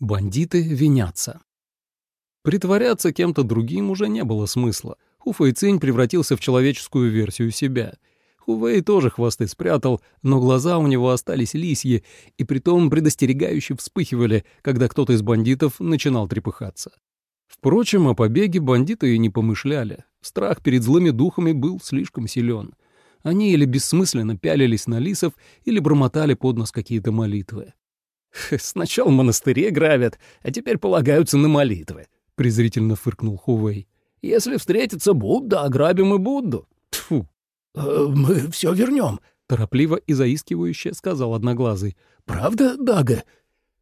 Бандиты винятся. Притворяться кем-то другим уже не было смысла. Хуфа Цинь превратился в человеческую версию себя. Хувей тоже хвосты спрятал, но глаза у него остались лисьи, и притом предостерегающе вспыхивали, когда кто-то из бандитов начинал трепыхаться. Впрочем, о побеге бандиты и не помышляли. Страх перед злыми духами был слишком силен. Они или бессмысленно пялились на лисов, или бормотали под нос какие-то молитвы. «Сначала в монастыре грабят, а теперь полагаются на молитвы», — презрительно фыркнул Хувей. «Если встретится Будда, ограбим и Будду. Тьфу!» «Э, «Мы все вернем», — торопливо и заискивающе сказал Одноглазый. «Правда, Дага?»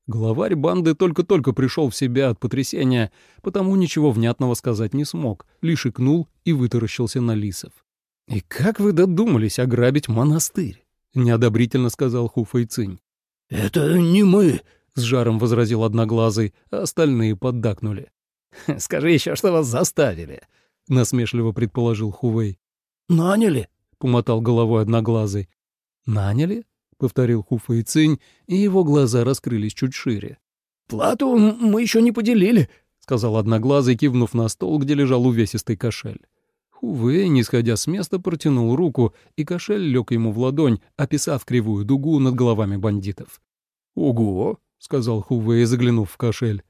Главарь банды только-только пришел в себя от потрясения, потому ничего внятного сказать не смог, лишь икнул и вытаращился на лисов. «И как вы додумались ограбить монастырь?» — неодобрительно сказал Хуфа Цинь. «Это не мы», — с жаром возразил Одноглазый, а остальные поддакнули. «Скажи еще, что вас заставили», — насмешливо предположил Хувей. «Наняли», — помотал головой Одноглазый. «Наняли?» — повторил Хуфа и Цинь, и его глаза раскрылись чуть шире. «Плату мы еще не поделили», — сказал Одноглазый, кивнув на стол, где лежал увесистый кошель. Хувей, не сходя с места, протянул руку, и кошель лег ему в ладонь, описав кривую дугу над головами бандитов. «Ого!» — сказал Хувей, заглянув в кошель.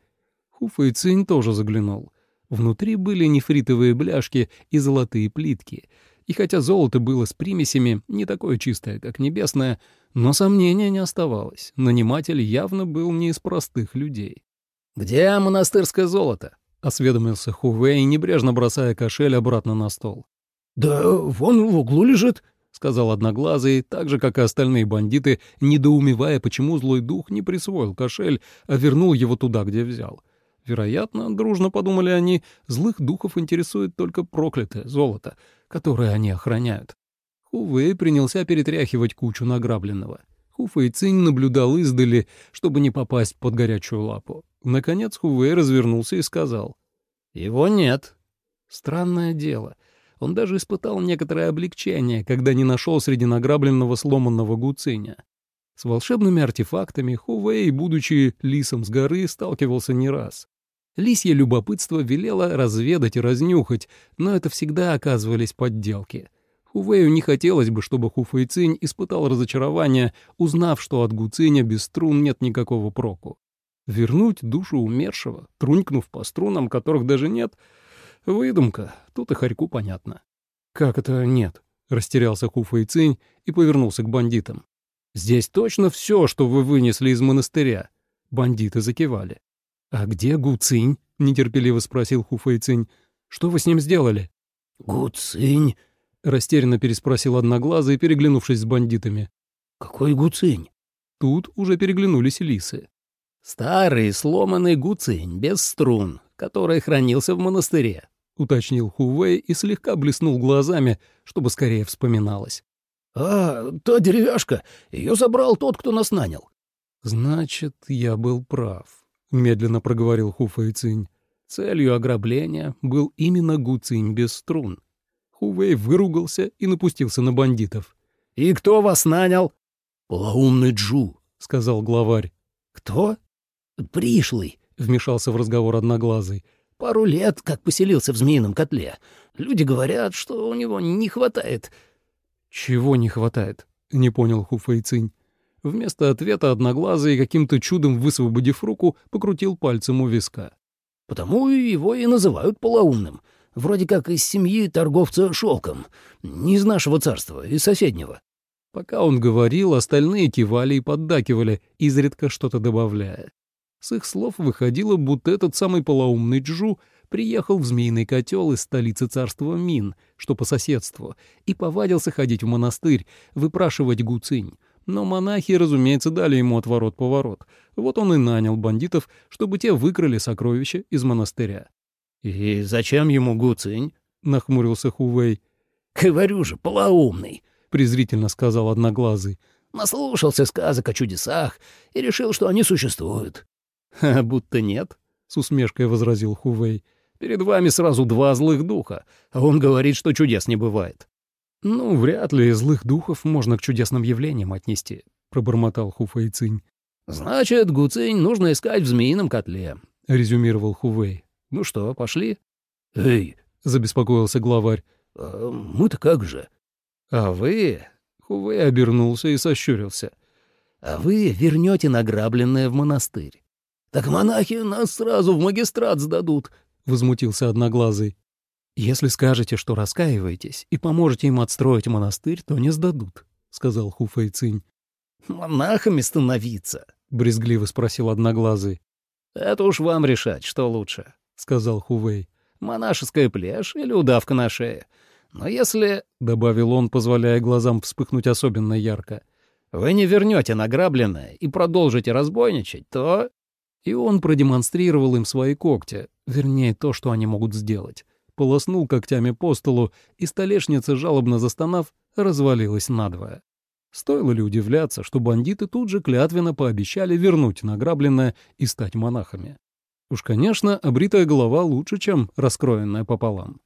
Хуфэй Цинь тоже заглянул. Внутри были нефритовые бляшки и золотые плитки. И хотя золото было с примесями, не такое чистое, как небесное, но сомнения не оставалось. Наниматель явно был не из простых людей. «Где монастырское золото?» — осведомился Хувей, небрежно бросая кошель обратно на стол. «Да вон в углу лежит», — сказал Одноглазый, так же, как и остальные бандиты, недоумевая, почему злой дух не присвоил кошель, а вернул его туда, где взял. Вероятно, дружно подумали они, злых духов интересует только проклятое золото, которое они охраняют. Хувей принялся перетряхивать кучу награбленного. Хуфа Цинь наблюдал издали, чтобы не попасть под горячую лапу. Наконец Хувей развернулся и сказал. «Его нет». Странное дело. Он даже испытал некоторое облегчение, когда не нашел среди награбленного сломанного гуциня. С волшебными артефактами Хувей, будучи лисом с горы, сталкивался не раз. Лисье любопытство велело разведать и разнюхать, но это всегда оказывались подделки. Хувею не хотелось бы, чтобы Хуфэйцинь испытал разочарование, узнав, что от Гуциня без струн нет никакого проку. Вернуть душу умершего, трунькнув по струнам, которых даже нет, выдумка, тут и хорьку понятно. «Как это нет?» — растерялся Хуфа и повернулся к бандитам. «Здесь точно все, что вы вынесли из монастыря». Бандиты закивали. «А где Гуцинь?» — нетерпеливо спросил Хуфа и Цинь. «Что вы с ним сделали?» «Гуцинь?» — растерянно переспросил Одноглазый, переглянувшись с бандитами. «Какой Гуцинь?» Тут уже переглянулись лисы. «Старый сломанный гуцинь, без струн, который хранился в монастыре», — уточнил Хувей и слегка блеснул глазами, чтобы скорее вспоминалось. «А, та деревяшка, ее забрал тот, кто нас нанял». «Значит, я был прав», — медленно проговорил Хуфа Цинь. Целью ограбления был именно Гуцинь без струн. Хувей выругался и напустился на бандитов. «И кто вас нанял?» «Полоумный Джу», — сказал главарь. «Кто?» «Пришлый», — вмешался в разговор Одноглазый. «Пару лет, как поселился в змеином котле. Люди говорят, что у него не хватает». «Чего не хватает?» — не понял Хуфэйцинь. Вместо ответа Одноглазый, каким-то чудом высвободив руку, покрутил пальцем у виска. «Потому его и называют полоумным. Вроде как из семьи торговца шелком. Не из нашего царства, из соседнего». Пока он говорил, остальные кивали и поддакивали, изредка что-то добавляя. С их слов выходило, будто этот самый полоумный Джу приехал в змеиный котел из столицы царства Мин, что по соседству, и повадился ходить в монастырь, выпрашивать гуцинь. Но монахи, разумеется, дали ему отворот-поворот. Вот он и нанял бандитов, чтобы те выкрали сокровища из монастыря. «И зачем ему гуцинь?» — нахмурился Хувей. «Говорю же, полоумный!» — презрительно сказал Одноглазый. «Наслушался сказок о чудесах и решил, что они существуют. «А будто нет», — с усмешкой возразил Хувей. «Перед вами сразу два злых духа, а он говорит, что чудес не бывает». «Ну, вряд ли злых духов можно к чудесным явлениям отнести», — пробормотал Хуфэй Цинь. «Значит, Гуцинь нужно искать в змеином котле», — резюмировал Хувей. «Ну что, пошли?» «Эй!» — забеспокоился главарь. А «Мы-то как же?» «А вы...» — Хувей обернулся и сощурился. «А вы вернете награбленное в монастырь». «Так монахи нас сразу в магистрат сдадут», — возмутился Одноглазый. «Если скажете, что раскаиваетесь и поможете им отстроить монастырь, то не сдадут», — сказал Хуфэй Цинь. «Монахами становиться?» — брезгливо спросил Одноглазый. «Это уж вам решать, что лучше», — сказал Хувей. «Монашеская плешь или удавка на шее? Но если...» — добавил он, позволяя глазам вспыхнуть особенно ярко. «Вы не вернете награбленное и продолжите разбойничать, то...» И он продемонстрировал им свои когти, вернее, то, что они могут сделать полоснул когтями по столу, и столешница, жалобно застонав, развалилась надвое. Стоило ли удивляться, что бандиты тут же клятвенно пообещали вернуть награбленное и стать монахами? Уж, конечно, обритая голова лучше, чем раскроенная пополам.